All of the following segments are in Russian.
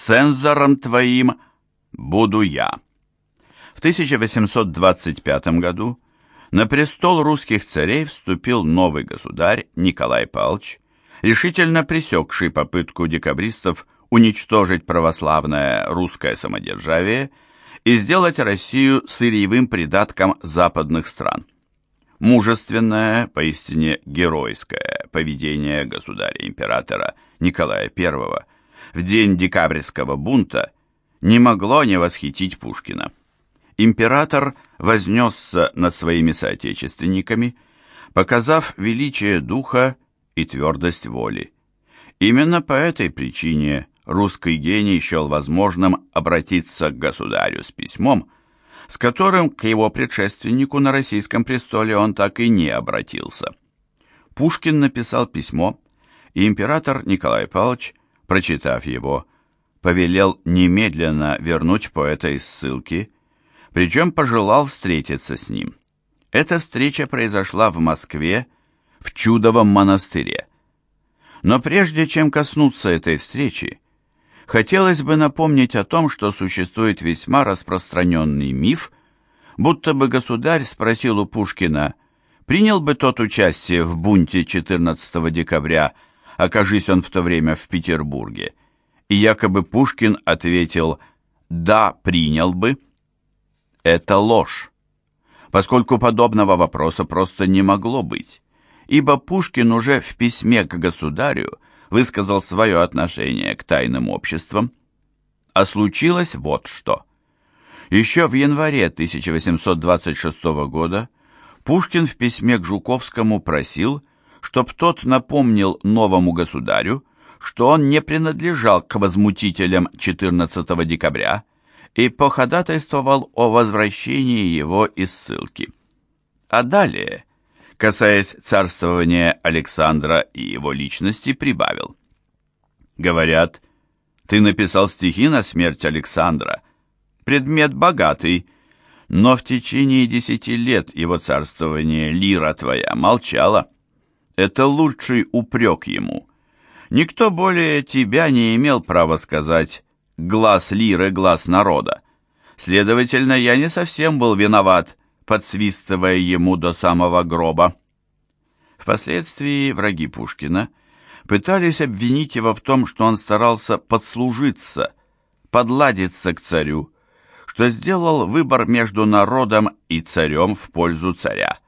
цензором твоим буду я. В 1825 году на престол русских царей вступил новый государь Николай Павлович, решительно пресекший попытку декабристов уничтожить православное русское самодержавие и сделать Россию сырьевым придатком западных стран. Мужественное, поистине геройское поведение государя-императора Николая I в день декабрьского бунта не могло не восхитить Пушкина. Император вознесся над своими соотечественниками, показав величие духа и твердость воли. Именно по этой причине русский гений счел возможным обратиться к государю с письмом, с которым к его предшественнику на российском престоле он так и не обратился. Пушкин написал письмо, и император Николай Павлович, прочитав его, повелел немедленно вернуть поэта из ссылки, причем пожелал встретиться с ним. Эта встреча произошла в Москве, в Чудовом монастыре. Но прежде чем коснуться этой встречи, Хотелось бы напомнить о том, что существует весьма распространенный миф, будто бы государь спросил у Пушкина, принял бы тот участие в бунте 14 декабря, окажись он в то время в Петербурге, и якобы Пушкин ответил «да, принял бы». Это ложь, поскольку подобного вопроса просто не могло быть, ибо Пушкин уже в письме к государю высказал свое отношение к тайным обществам. А случилось вот что. Еще в январе 1826 года Пушкин в письме к Жуковскому просил, чтоб тот напомнил новому государю, что он не принадлежал к возмутителям 14 декабря и походатайствовал о возвращении его из ссылки. А далее – касаясь царствования Александра и его личности, прибавил. Говорят, ты написал стихи на смерть Александра. Предмет богатый, но в течение десяти лет его царствования лира твоя молчала. Это лучший упрек ему. Никто более тебя не имел права сказать «глаз лиры, глаз народа». Следовательно, я не совсем был виноват, подсвистывая ему до самого гроба. Впоследствии враги Пушкина пытались обвинить его в том, что он старался подслужиться, подладиться к царю, что сделал выбор между народом и царем в пользу царя.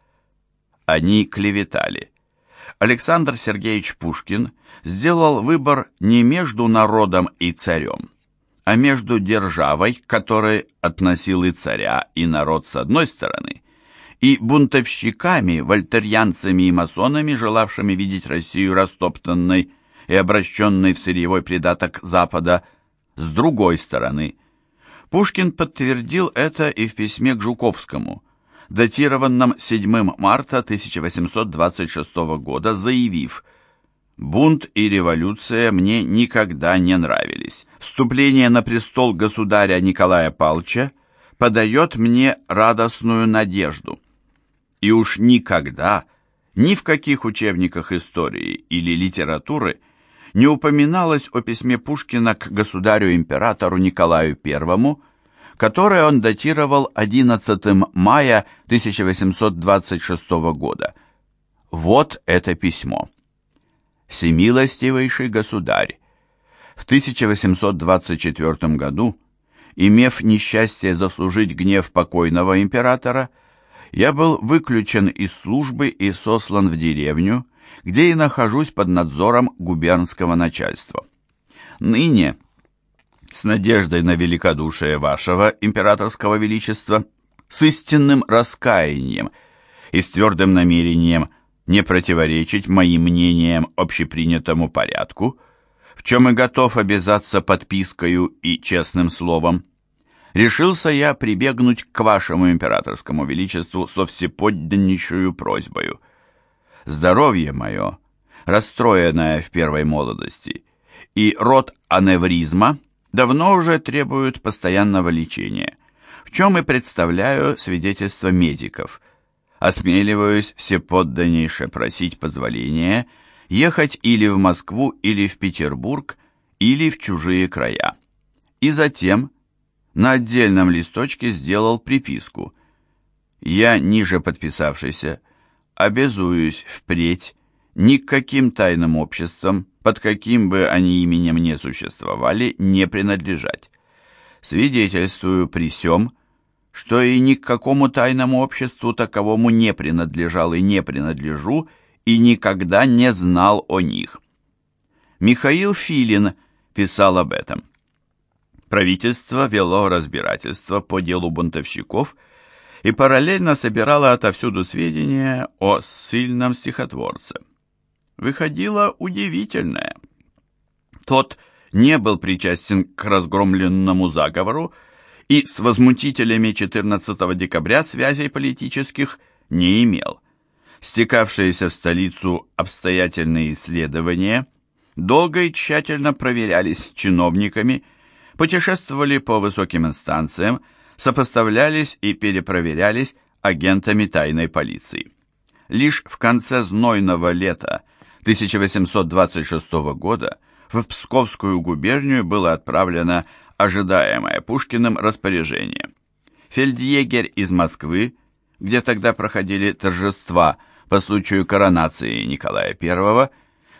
Они клеветали. Александр Сергеевич Пушкин сделал выбор не между народом и царем, а между державой, которой относил и царя, и народ с одной стороны, и бунтовщиками, вольтерьянцами и масонами, желавшими видеть Россию растоптанной и обращенной в сырьевой придаток Запада, с другой стороны. Пушкин подтвердил это и в письме к Жуковскому, датированном 7 марта 1826 года, заявив – Бунт и революция мне никогда не нравились. Вступление на престол государя Николая Павловича подает мне радостную надежду. И уж никогда, ни в каких учебниках истории или литературы не упоминалось о письме Пушкина к государю-императору Николаю I, которое он датировал 11 мая 1826 года. Вот это письмо всемилостивейший государь, в 1824 году, имев несчастье заслужить гнев покойного императора, я был выключен из службы и сослан в деревню, где и нахожусь под надзором губернского начальства. Ныне, с надеждой на великодушие вашего императорского величества, с истинным раскаянием и с твердым намерением – не противоречить моим мнениям общепринятому порядку, в чем и готов обязаться подпискою и честным словом, решился я прибегнуть к вашему императорскому величеству со всеподданнейшую просьбою. Здоровье мое, расстроенное в первой молодости, и род аневризма давно уже требуют постоянного лечения, в чем и представляю свидетельство медиков – осмеливаюсь всеподданнейше просить позволения ехать или в Москву, или в Петербург, или в чужие края. и затем на отдельном листочке сделал приписку «Я, ниже подписавшийся, обязуюсь впредь ни каким тайным обществам, под каким бы они именем не существовали, не принадлежать. Свидетельствую при сём, что и ни к какому тайному обществу таковому не принадлежал и не принадлежу, и никогда не знал о них. Михаил Филин писал об этом. Правительство вело разбирательство по делу бунтовщиков и параллельно собирало отовсюду сведения о сильном стихотворце. Выходило удивительное. Тот не был причастен к разгромленному заговору и с возмутителями 14 декабря связей политических не имел. Стекавшиеся в столицу обстоятельные исследования долго и тщательно проверялись чиновниками, путешествовали по высоким инстанциям, сопоставлялись и перепроверялись агентами тайной полиции. Лишь в конце знойного лета 1826 года в Псковскую губернию было отправлено ожидаемое Пушкиным распоряжение. Фельдъегерь из Москвы, где тогда проходили торжества по случаю коронации Николая I,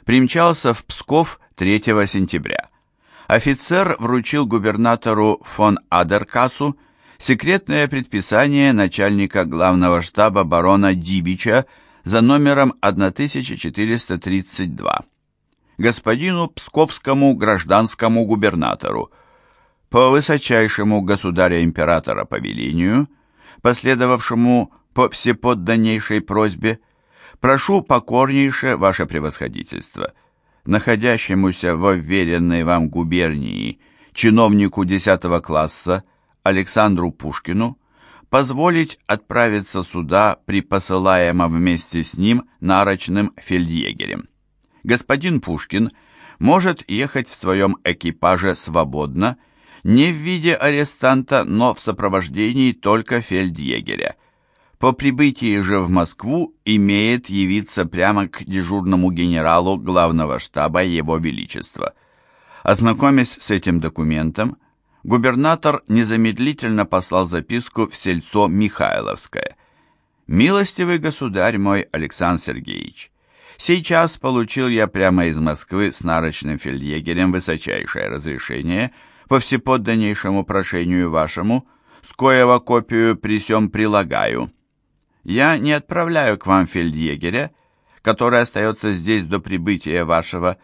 примчался в Псков 3 сентября. Офицер вручил губернатору фон Адеркасу секретное предписание начальника главного штаба барона Дибича за номером 1432. Господину Псковскому гражданскому губернатору по высочайшему государя-императора повелению, последовавшему по всеподданнейшей просьбе, прошу покорнейше ваше превосходительство, находящемуся во вверенной вам губернии чиновнику 10 класса Александру Пушкину, позволить отправиться сюда при посылаемом вместе с ним нарочным фельдъегерем. Господин Пушкин может ехать в своем экипаже свободно, не в виде арестанта, но в сопровождении только фельдъегеря. По прибытии же в Москву имеет явиться прямо к дежурному генералу главного штаба Его Величества. Ознакомясь с этим документом, губернатор незамедлительно послал записку в сельцо Михайловское. «Милостивый государь мой Александр Сергеевич, сейчас получил я прямо из Москвы с нарочным фельдъегерем высочайшее разрешение по всеподданнейшему прошению вашему, с коего копию при сём прилагаю. Я не отправляю к вам фельдъегеря, который остается здесь до прибытия вашего.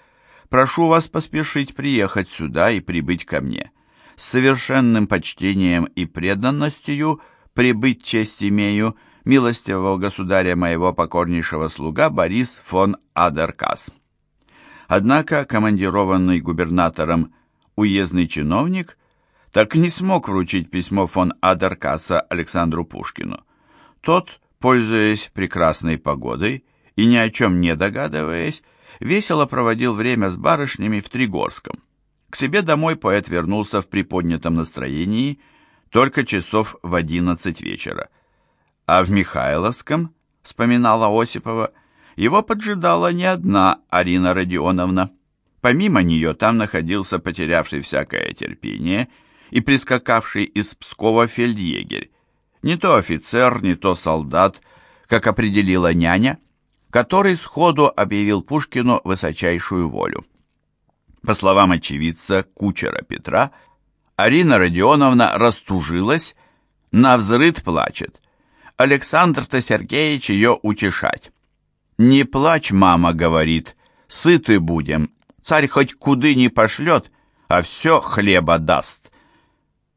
Прошу вас поспешить приехать сюда и прибыть ко мне» с совершенным почтением и преданностью прибыть честь имею милостивого государя моего покорнейшего слуга Борис фон Адеркас. Однако командированный губернатором уездный чиновник так не смог вручить письмо фон Адеркаса Александру Пушкину. Тот, пользуясь прекрасной погодой и ни о чем не догадываясь, весело проводил время с барышнями в Тригорском. К себе домой поэт вернулся в приподнятом настроении только часов в одиннадцать вечера. А в Михайловском, вспоминала Осипова, его поджидала не одна Арина Родионовна. Помимо нее там находился потерявший всякое терпение и прискакавший из Пскова фельдъегерь, не то офицер, не то солдат, как определила няня, который сходу объявил Пушкину высочайшую волю. По словам очевидца кучера Петра, Арина Родионовна растужилась, на взрыд плачет. Александр-то Сергеевич ее утешать. «Не плачь, мама, — говорит, — сыты будем, царь хоть куды не пошлет, а все хлеба даст».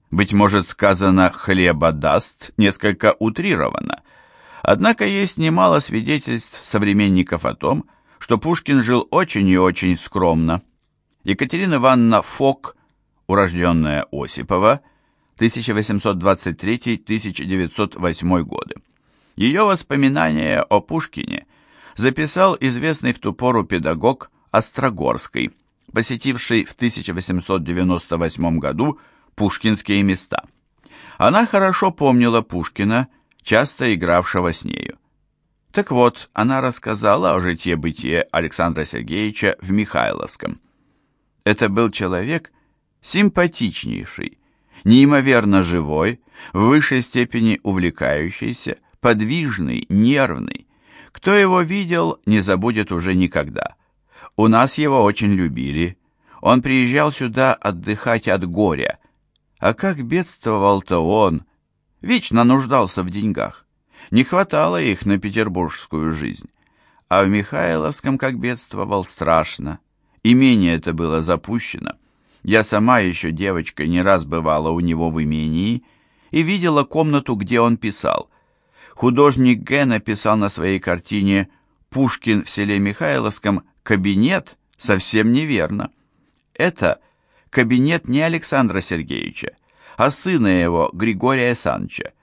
Быть может, сказано «хлеба даст» несколько утрировано. Однако есть немало свидетельств современников о том, что Пушкин жил очень и очень скромно. Екатерина Ивановна Фок, урожденная Осипова, 1823-1908 годы. Ее воспоминания о Пушкине записал известный в ту пору педагог Острогорский, посетивший в 1898 году пушкинские места. Она хорошо помнила Пушкина, часто игравшего с нею. Так вот, она рассказала о житье-бытие Александра Сергеевича в Михайловском. Это был человек, симпатичнейший, неимоверно живой, в высшей степени увлекающийся, подвижный, нервный. Кто его видел, не забудет уже никогда. У нас его очень любили. Он приезжал сюда отдыхать от горя. А как бедствовал-то он! Вечно нуждался в деньгах. Не хватало их на петербургскую жизнь. А в Михайловском как бедствовал страшно. Имение это было запущено. Я сама еще девочкой не раз бывала у него в имении и видела комнату, где он писал. Художник Г. написал на своей картине «Пушкин в селе Михайловском. Кабинет» совсем неверно. Это кабинет не Александра Сергеевича, а сына его, Григория Санча.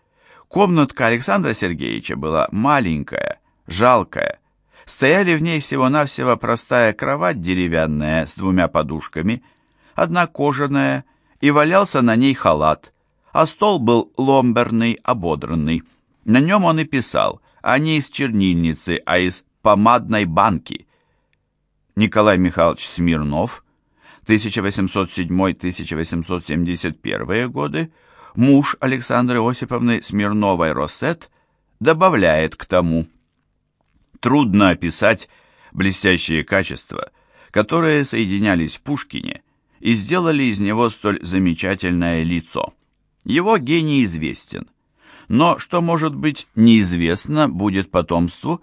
Комнатка Александра Сергеевича была маленькая, жалкая. Стояли в ней всего-навсего простая кровать деревянная с двумя подушками – одна кожаная, и валялся на ней халат, а стол был ломберный, ободранный. На нем он и писал, а не из чернильницы, а из помадной банки. Николай Михайлович Смирнов, 1807-1871 годы, муж Александры Осиповны Смирновой-Россет, добавляет к тому. Трудно описать блестящие качества, которые соединялись в Пушкине и сделали из него столь замечательное лицо. Его гений известен. Но что может быть неизвестно будет потомству,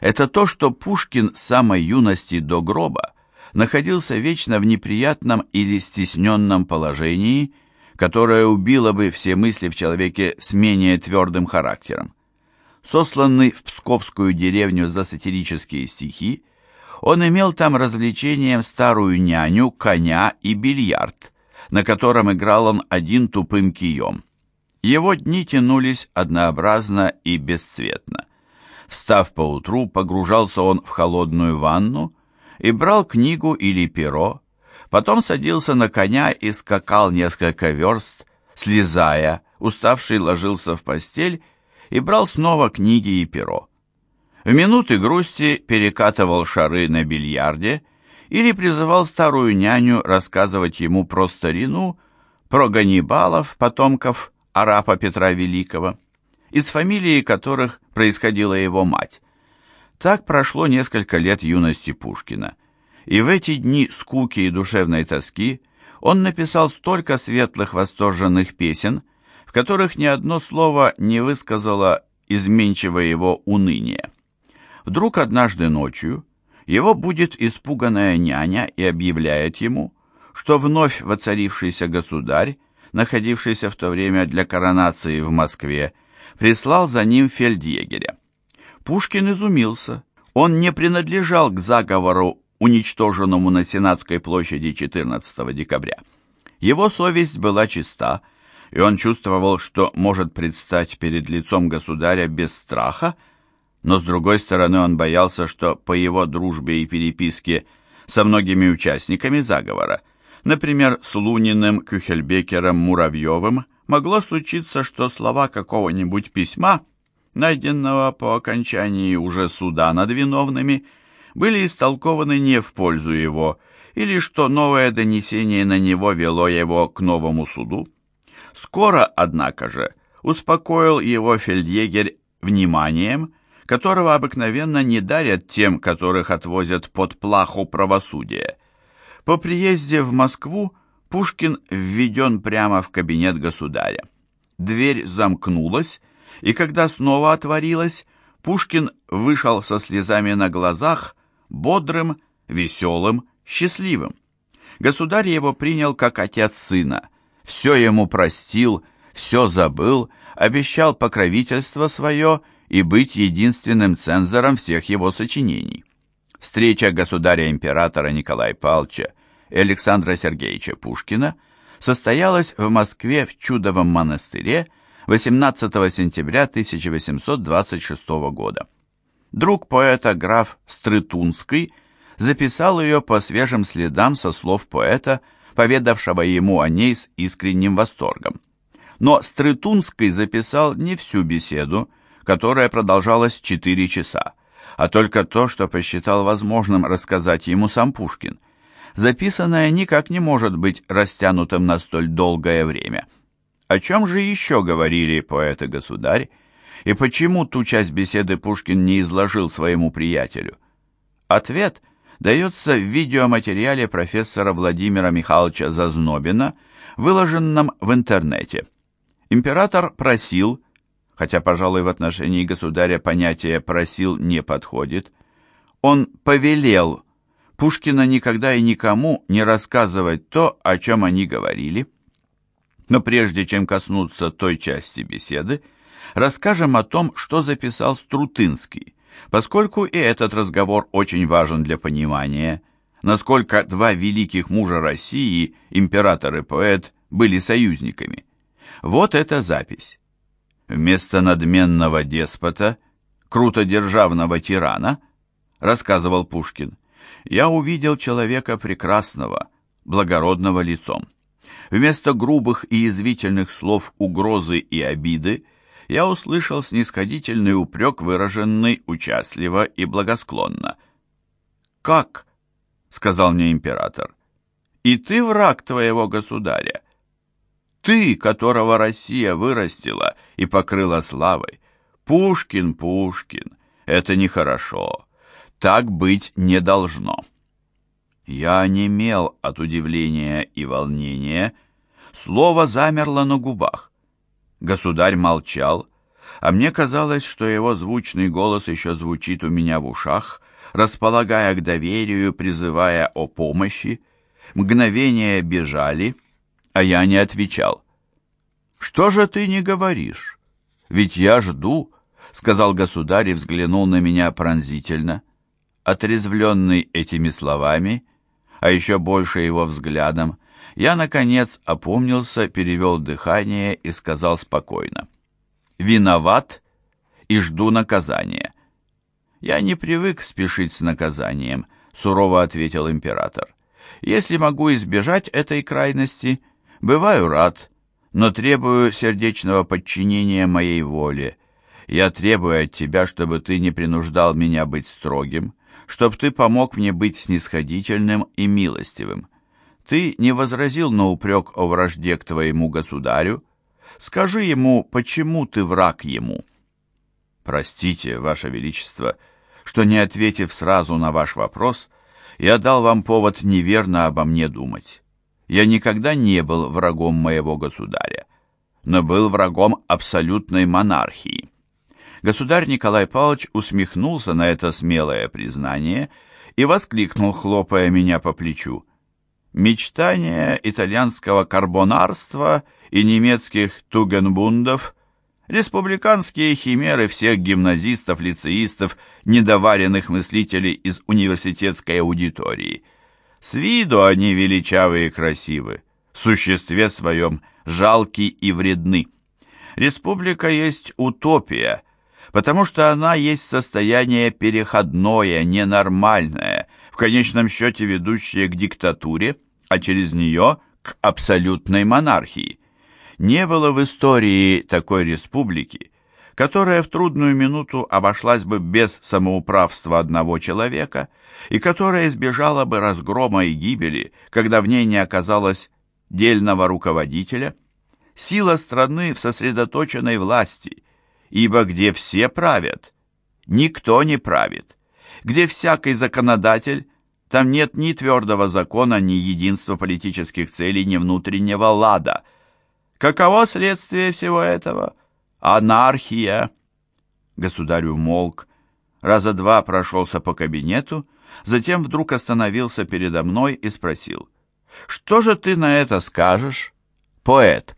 это то, что Пушкин с самой юности до гроба находился вечно в неприятном или стесненном положении, которое убило бы все мысли в человеке с менее твердым характером. Сосланный в Псковскую деревню за сатирические стихи, он имел там развлечением старую няню, коня и бильярд, на котором играл он один тупым кием. Его дни тянулись однообразно и бесцветно. Встав поутру, погружался он в холодную ванну и брал книгу или перо, потом садился на коня и скакал несколько верст, слезая, уставший ложился в постель и брал снова книги и перо. В минуты грусти перекатывал шары на бильярде или призывал старую няню рассказывать ему про старину, про Ганнибалов, потомков арапа Петра Великого, из фамилии которых происходила его мать. Так прошло несколько лет юности Пушкина, и в эти дни скуки и душевной тоски он написал столько светлых восторженных песен, в которых ни одно слово не высказало изменчиво его уныния. Вдруг однажды ночью его будет испуганная няня и объявляет ему, что вновь воцарившийся государь, находившийся в то время для коронации в Москве, прислал за ним фельдъегеря. Пушкин изумился. Он не принадлежал к заговору, уничтоженному на Сенатской площади 14 декабря. Его совесть была чиста, и он чувствовал, что может предстать перед лицом государя без страха, но с другой стороны он боялся, что по его дружбе и переписке со многими участниками заговора, например, с Луниным, Кюхельбекером, Муравьевым, могло случиться, что слова какого-нибудь письма, найденного по окончании уже суда над виновными, были истолкованы не в пользу его, или что новое донесение на него вело его к новому суду. Скоро, однако же, успокоил его фельдъегерь вниманием, которого обыкновенно не дарят тем, которых отвозят под плаху правосудия. По приезде в Москву Пушкин введен прямо в кабинет государя. Дверь замкнулась, и когда снова отворилась, Пушкин вышел со слезами на глазах, бодрым, веселым, счастливым. Государь его принял как отец сына, все ему простил, все забыл, обещал покровительство свое и быть единственным цензором всех его сочинений. Встреча государя-императора Николая Павловича и Александра Сергеевича Пушкина состоялась в Москве в Чудовом монастыре 18 сентября 1826 года. Друг поэта граф Стрытунский записал ее по свежим следам со слов поэта, поведавшего ему о ней с искренним восторгом. Но Стрытунский записал не всю беседу, которая продолжалась четыре часа, а только то, что посчитал возможным рассказать ему сам Пушкин. записанное никак не может быть растянутым на столь долгое время. О чем же еще говорили поэты-государь, и почему ту часть беседы Пушкин не изложил своему приятелю? Ответ дается в видеоматериале профессора Владимира Михайловича Зазнобина, выложенном в интернете. Император просил, хотя, пожалуй, в отношении государя понятие «просил» не подходит, он повелел Пушкина никогда и никому не рассказывать то, о чем они говорили. Но прежде чем коснуться той части беседы, расскажем о том, что записал Струтынский, поскольку и этот разговор очень важен для понимания, насколько два великих мужа России, император и поэт, были союзниками. Вот эта запись. Вместо надменного деспота, крутодержавного тирана, рассказывал Пушкин, я увидел человека прекрасного, благородного лицом. Вместо грубых и язвительных слов угрозы и обиды я услышал снисходительный упрек, выраженный участливо и благосклонно. «Как?» — сказал мне император. «И ты враг твоего государя. Ты, которого Россия вырастила и покрыла славой. Пушкин, Пушкин, это нехорошо. Так быть не должно». Я онемел от удивления и волнения. Слово замерло на губах. Государь молчал, а мне казалось, что его звучный голос еще звучит у меня в ушах, располагая к доверию, призывая о помощи. Мгновения бежали, а я не отвечал. «Что же ты не говоришь? Ведь я жду», — сказал государь и взглянул на меня пронзительно. Отрезвленный этими словами, а еще больше его взглядом, я, наконец, опомнился, перевел дыхание и сказал спокойно. «Виноват и жду наказания». «Я не привык спешить с наказанием», — сурово ответил император. «Если могу избежать этой крайности, бываю рад, но требую сердечного подчинения моей воле. Я требую от тебя, чтобы ты не принуждал меня быть строгим, чтобы ты помог мне быть снисходительным и милостивым. Ты не возразил на упрек о вражде к твоему государю? Скажи ему, почему ты враг ему?» «Простите, Ваше Величество, что, не ответив сразу на ваш вопрос, я дал вам повод неверно обо мне думать. Я никогда не был врагом моего государя, но был врагом абсолютной монархии». Государь Николай Павлович усмехнулся на это смелое признание и воскликнул, хлопая меня по плечу. Мечтания итальянского карбонарства и немецких тугенбундов, республиканские химеры всех гимназистов, лицеистов, недоваренных мыслителей из университетской аудитории. С виду они величавые и красивы, в существе своем жалки и вредны. Республика есть утопия, потому что она есть состояние переходное, ненормальное, конечном счете ведущее к диктатуре, а через нее к абсолютной монархии. Не было в истории такой республики, которая в трудную минуту обошлась бы без самоуправства одного человека и которая избежала бы разгрома и гибели, когда в ней не оказалось дельного руководителя. Сила страны в сосредоточенной власти, ибо где все правят, никто не правит где всякий законодатель, там нет ни твердого закона, ни единства политических целей, ни внутреннего лада. Каково следствие всего этого? Анархия. Государь умолк, раза два прошелся по кабинету, затем вдруг остановился передо мной и спросил, «Что же ты на это скажешь, поэт?»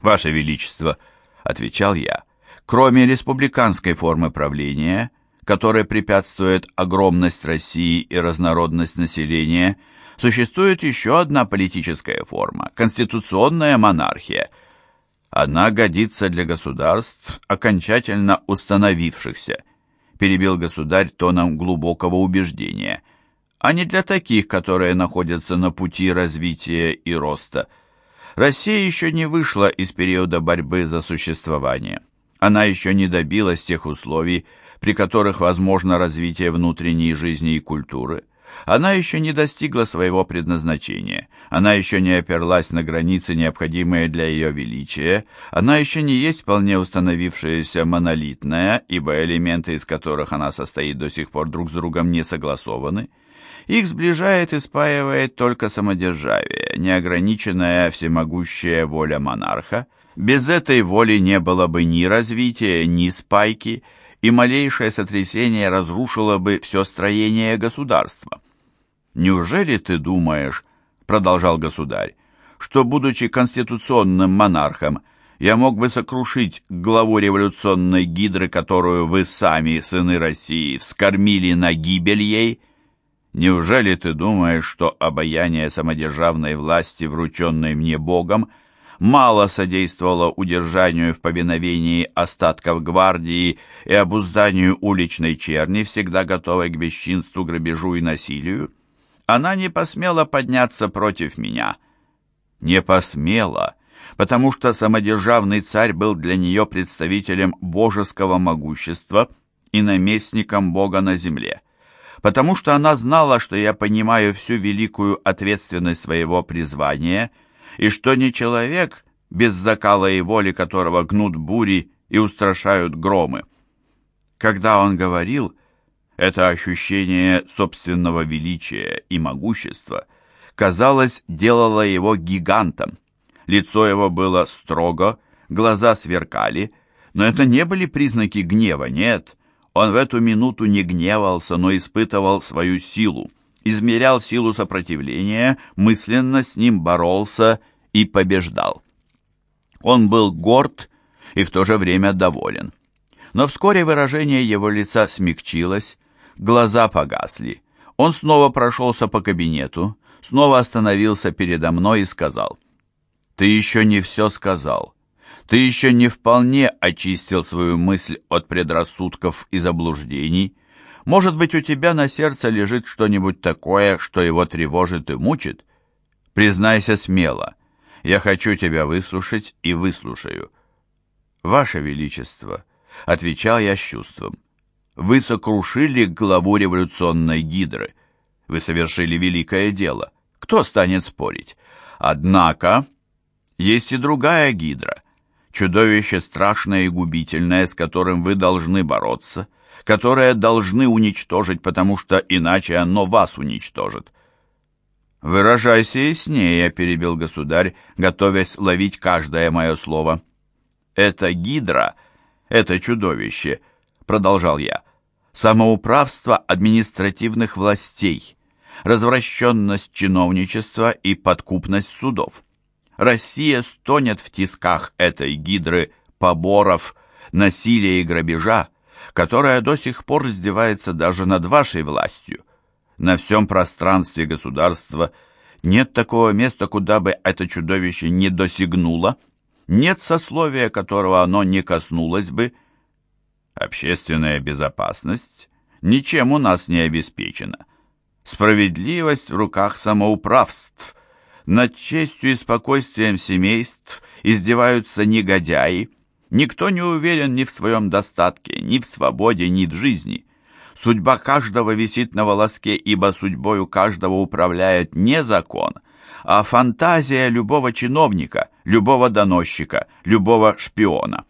«Ваше Величество», — отвечал я, — «кроме республиканской формы правления — которой препятствует огромность России и разнородность населения, существует еще одна политическая форма – конституционная монархия. Она годится для государств, окончательно установившихся, перебил государь тоном глубокого убеждения, а не для таких, которые находятся на пути развития и роста. Россия еще не вышла из периода борьбы за существование. Она еще не добилась тех условий, при которых возможно развитие внутренней жизни и культуры. Она еще не достигла своего предназначения, она еще не оперлась на границы, необходимые для ее величия, она еще не есть вполне установившаяся монолитная, ибо элементы, из которых она состоит, до сих пор друг с другом не согласованы. Их сближает и спаивает только самодержавие, неограниченная всемогущая воля монарха. Без этой воли не было бы ни развития, ни спайки, и малейшее сотрясение разрушило бы все строение государства. «Неужели ты думаешь, — продолжал государь, — что, будучи конституционным монархом, я мог бы сокрушить главу революционной гидры, которую вы сами, сыны России, вскормили на гибель ей? Неужели ты думаешь, что обаяние самодержавной власти, врученной мне Богом, — мало содействовала удержанию в повиновении остатков гвардии и обузданию уличной черни, всегда готовой к бесчинству, грабежу и насилию. Она не посмела подняться против меня. Не посмела, потому что самодержавный царь был для нее представителем божеского могущества и наместником Бога на земле потому что она знала, что я понимаю всю великую ответственность своего призвания – и что не человек, без закала и воли которого гнут бури и устрашают громы. Когда он говорил, это ощущение собственного величия и могущества, казалось, делало его гигантом. Лицо его было строго, глаза сверкали, но это не были признаки гнева, нет. Он в эту минуту не гневался, но испытывал свою силу измерял силу сопротивления, мысленно с ним боролся и побеждал. Он был горд и в то же время доволен. Но вскоре выражение его лица смягчилось, глаза погасли. Он снова прошелся по кабинету, снова остановился передо мной и сказал, «Ты еще не все сказал. Ты еще не вполне очистил свою мысль от предрассудков и заблуждений, может быть, у тебя на сердце лежит что-нибудь такое, что его тревожит и мучит? Признайся смело. Я хочу тебя выслушать и выслушаю. Ваше Величество, — отвечал я с чувством, — вы сокрушили главу революционной гидры. Вы совершили великое дело. Кто станет спорить? Однако есть и другая гидра, чудовище страшное и губительное, с которым вы должны бороться — которое должны уничтожить, потому что иначе оно вас уничтожит. «Выражайся яснее», — перебил государь, готовясь ловить каждое мое слово. «Это гидра, это чудовище», — продолжал я, — «самоуправство административных властей, развращенность чиновничества и подкупность судов. Россия стонет в тисках этой гидры поборов, насилия и грабежа, которая до сих пор издевается даже над вашей властью. На всем пространстве государства нет такого места, куда бы это чудовище не досягнуло, нет сословия, которого оно не коснулось бы. Общественная безопасность ничем у нас не обеспечена. Справедливость в руках самоуправств. Над честью и спокойствием семейств издеваются негодяи, Никто не уверен ни в своем достатке, ни в свободе, ни в жизни. Судьба каждого висит на волоске, ибо судьбою каждого управляет не закон, а фантазия любого чиновника, любого доносчика, любого шпиона.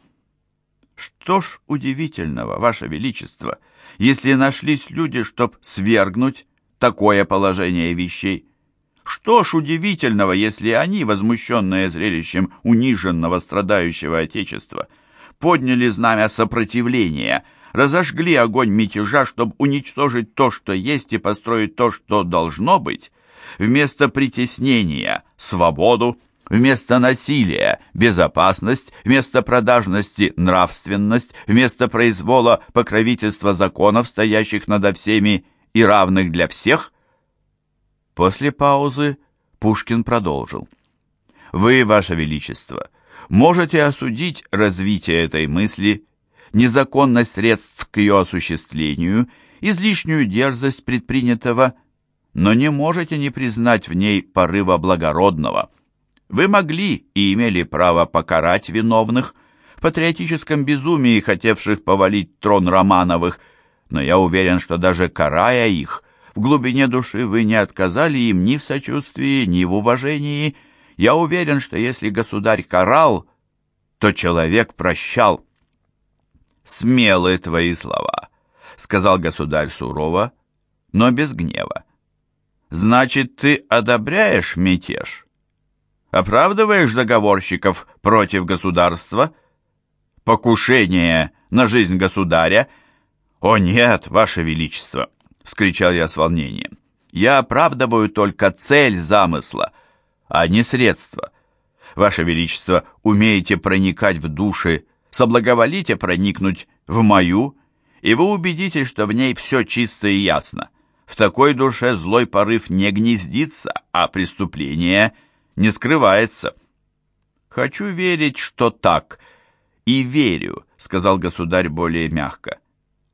Что ж удивительного, Ваше Величество, если нашлись люди, чтоб свергнуть такое положение вещей? Что ж удивительного, если они, возмущенные зрелищем униженного страдающего Отечества, подняли знамя сопротивления, разожгли огонь мятежа, чтобы уничтожить то, что есть, и построить то, что должно быть, вместо притеснения – свободу, вместо насилия – безопасность, вместо продажности – нравственность, вместо произвола – покровительства законов, стоящих над всеми и равных для всех, После паузы Пушкин продолжил. «Вы, Ваше Величество, можете осудить развитие этой мысли, незаконность средств к ее осуществлению, излишнюю дерзость предпринятого, но не можете не признать в ней порыва благородного. Вы могли и имели право покарать виновных в патриотическом безумии, хотевших повалить трон Романовых, но я уверен, что даже карая их, В глубине души вы не отказали им ни в сочувствии, ни в уважении. Я уверен, что если государь карал, то человек прощал. «Смелые твои слова», — сказал государь сурово, но без гнева. «Значит, ты одобряешь мятеж? Оправдываешь договорщиков против государства? Покушение на жизнь государя? О нет, ваше величество!» — вскричал я с волнением. «Я оправдываю только цель замысла, а не средства. Ваше Величество, умеете проникать в души, соблаговолите проникнуть в мою, и вы убедитесь, что в ней все чисто и ясно. В такой душе злой порыв не гнездится, а преступление не скрывается. Хочу верить, что так, и верю, сказал государь более мягко.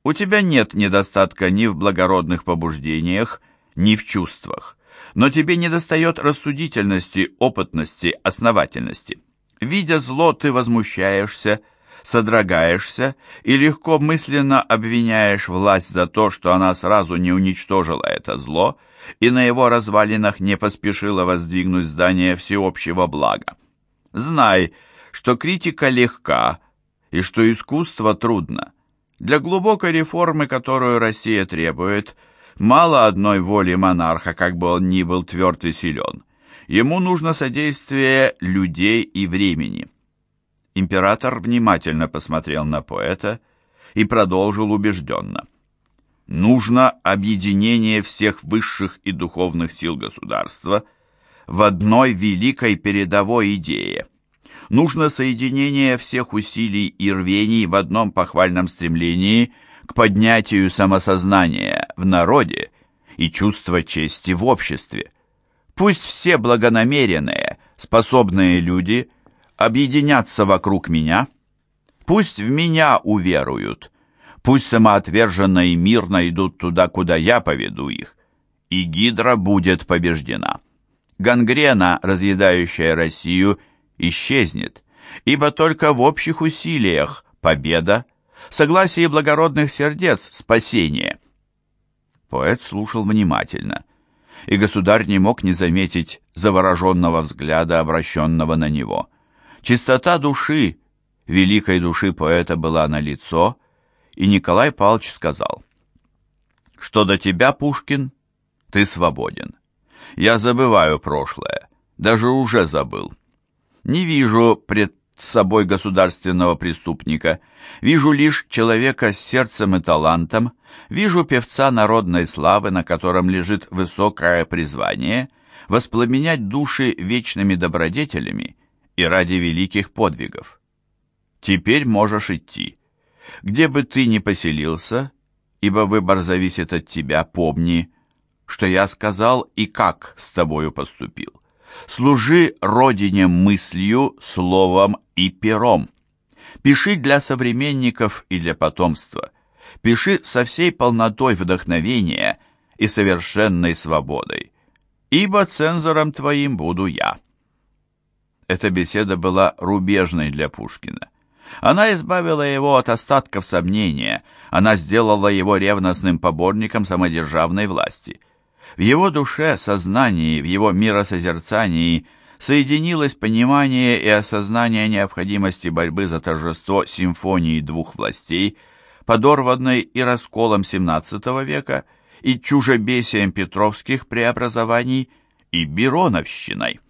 У тебя нет недостатка ни в благородных побуждениях, ни в чувствах но тебе недостает рассудительности, опытности, основательности. Видя зло, ты возмущаешься, содрогаешься и легко мысленно обвиняешь власть за то, что она сразу не уничтожила это зло и на его развалинах не поспешила воздвигнуть здание всеобщего блага. Знай, что критика легка и что искусство трудно. Для глубокой реформы, которую Россия требует – Мало одной воли монарха, как бы он ни был тверд и силен. Ему нужно содействие людей и времени. Император внимательно посмотрел на поэта и продолжил убежденно. Нужно объединение всех высших и духовных сил государства в одной великой передовой идее. Нужно соединение всех усилий и рвений в одном похвальном стремлении – к поднятию самосознания в народе и чувства чести в обществе. Пусть все благонамеренные, способные люди объединятся вокруг меня, пусть в меня уверуют, пусть самоотверженно и мирно идут туда, куда я поведу их, и Гидра будет побеждена. Гангрена, разъедающая Россию, исчезнет, ибо только в общих усилиях победа согласие благородных сердец, спасение. Поэт слушал внимательно, и государь не мог не заметить завороженного взгляда, обращенного на него. Чистота души, великой души поэта была налицо, и Николай Павлович сказал, «Что до тебя, Пушкин, ты свободен. Я забываю прошлое, даже уже забыл. Не вижу пред собой государственного преступника, вижу лишь человека с сердцем и талантом, вижу певца народной славы, на котором лежит высокое призвание, воспламенять души вечными добродетелями и ради великих подвигов. Теперь можешь идти. Где бы ты ни поселился, ибо выбор зависит от тебя, помни, что я сказал и как с тобою поступил. Служи родине мыслью, словом и пером. Пиши для современников и для потомства. Пиши со всей полнотой вдохновения и совершенной свободой. Ибо цензором твоим буду я. Эта беседа была рубежной для Пушкина. Она избавила его от остатков сомнения, она сделала его ревностным поборником самодержавной власти – в его душе, сознании, в его миросозерцании соединилось понимание и осознание необходимости борьбы за торжество симфонии двух властей, подорванной и расколом XVII века, и чужебесием петровских преобразований, и Бироновщиной.